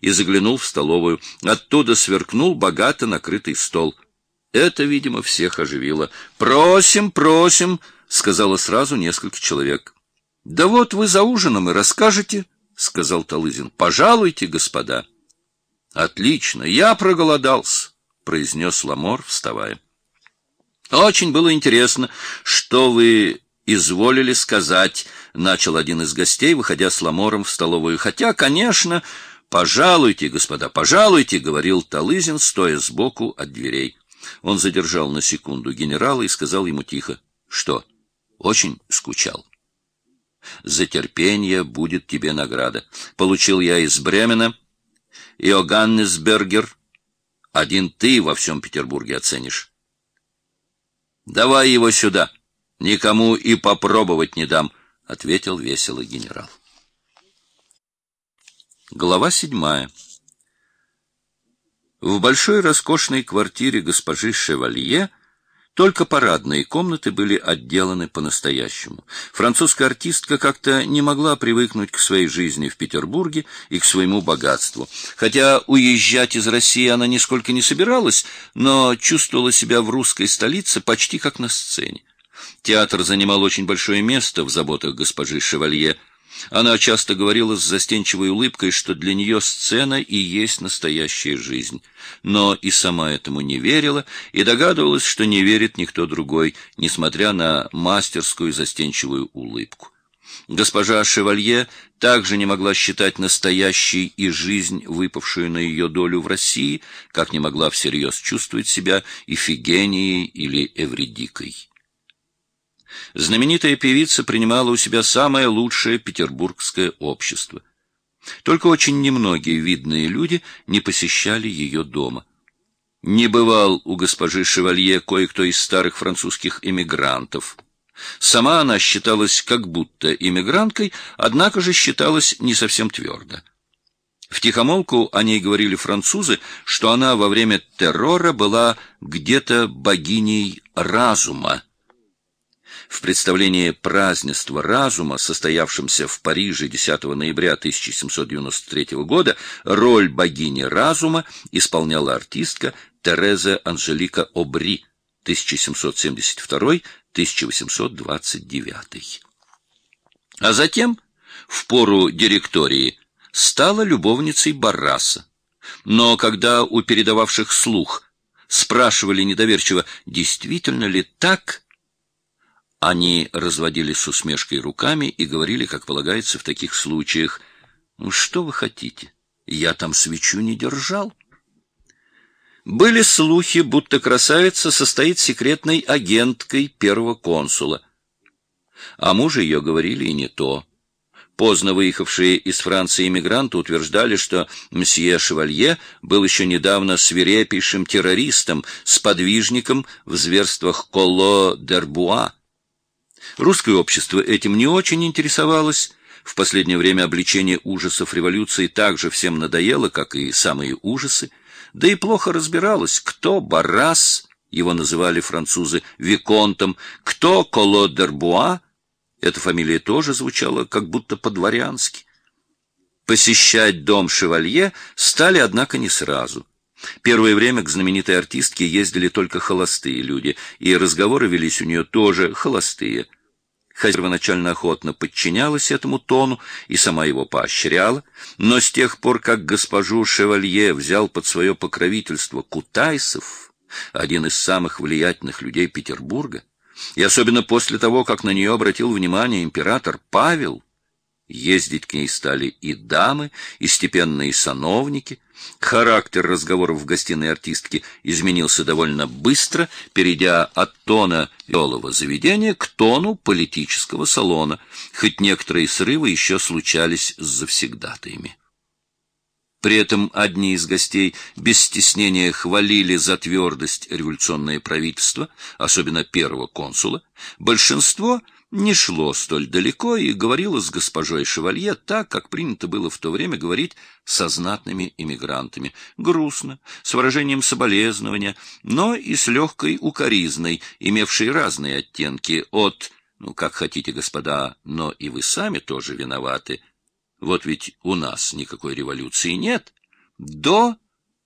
и заглянул в столовую. Оттуда сверкнул богато накрытый стол. Это, видимо, всех оживило. «Просим, просим!» — сказало сразу несколько человек. «Да вот вы за ужином и расскажете», — сказал Талызин. «Пожалуйте, господа». «Отлично, я проголодался», — произнес Ламор, вставая. «Очень было интересно, что вы изволили сказать», — начал один из гостей, выходя с Ламором в столовую. «Хотя, конечно...» «Пожалуйте, господа, пожалуйте», — говорил Талызин, стоя сбоку от дверей. Он задержал на секунду генерала и сказал ему тихо. «Что, очень скучал?» «За терпение будет тебе награда. Получил я из Бремена Иоганнесбергер. Один ты во всем Петербурге оценишь». «Давай его сюда. Никому и попробовать не дам», — ответил весело генерал. Глава седьмая. В большой роскошной квартире госпожи Шевалье только парадные комнаты были отделаны по-настоящему. Французская артистка как-то не могла привыкнуть к своей жизни в Петербурге и к своему богатству. Хотя уезжать из России она нисколько не собиралась, но чувствовала себя в русской столице почти как на сцене. Театр занимал очень большое место в заботах госпожи Шевалье, она часто говорила с застенчивой улыбкой, что для нее сцена и есть настоящая жизнь. Но и сама этому не верила, и догадывалась, что не верит никто другой, несмотря на мастерскую застенчивую улыбку. Госпожа Шевалье также не могла считать настоящей и жизнь, выпавшую на ее долю в России, как не могла всерьез чувствовать себя Ифигенией или Эвредикой. Знаменитая певица принимала у себя самое лучшее петербургское общество. Только очень немногие видные люди не посещали ее дома. Не бывал у госпожи Шевалье кое-кто из старых французских эмигрантов. Сама она считалась как будто эмигранткой, однако же считалась не совсем твердо. В тихомолку о ней говорили французы, что она во время террора была где-то богиней разума, в представлении празднества разума, состоявшемся в Париже 10 ноября 1793 года, роль богини разума исполняла артистка Тереза Анжелика Обри 1772-1829. А затем, в пору директории, стала любовницей Барраса. Но когда у передававших слух спрашивали недоверчиво, действительно ли так, они разводили с усмешкой руками и говорили, как полагается в таких случаях, «Ну что вы хотите? Я там свечу не держал». Были слухи, будто красавица состоит секретной агенткой первого консула. А мужа ее говорили и не то. Поздно выехавшие из Франции эмигранты утверждали, что мсье Шевалье был еще недавно свирепейшим террористом, сподвижником в зверствах Колло-Дербуа, Русское общество этим не очень интересовалось. В последнее время обличение ужасов революции также всем надоело, как и самые ужасы. Да и плохо разбиралось, кто Барас, его называли французы Виконтом, кто Колодербуа, эта фамилия тоже звучала как будто по-дворянски. Посещать дом шевалье стали, однако, не сразу. Первое время к знаменитой артистке ездили только холостые люди, и разговоры велись у нее тоже холостые – Хозяйка начально охотно подчинялась этому тону и сама его поощряла, но с тех пор, как госпожу Шевалье взял под свое покровительство Кутайсов, один из самых влиятельных людей Петербурга, и особенно после того, как на нее обратил внимание император Павел, Ездить к ней стали и дамы, и степенные сановники. Характер разговоров в гостиной артистки изменился довольно быстро, перейдя от тона веселого заведения к тону политического салона, хоть некоторые срывы еще случались с завсегдатаями. При этом одни из гостей без стеснения хвалили за твердость революционное правительство, особенно первого консула. Большинство — не шло столь далеко и говорило с госпожой Шевалье так, как принято было в то время говорить со знатными иммигрантами, грустно, с выражением соболезнования, но и с легкой укоризной, имевшей разные оттенки от «ну, как хотите, господа, но и вы сами тоже виноваты. Вот ведь у нас никакой революции нет», до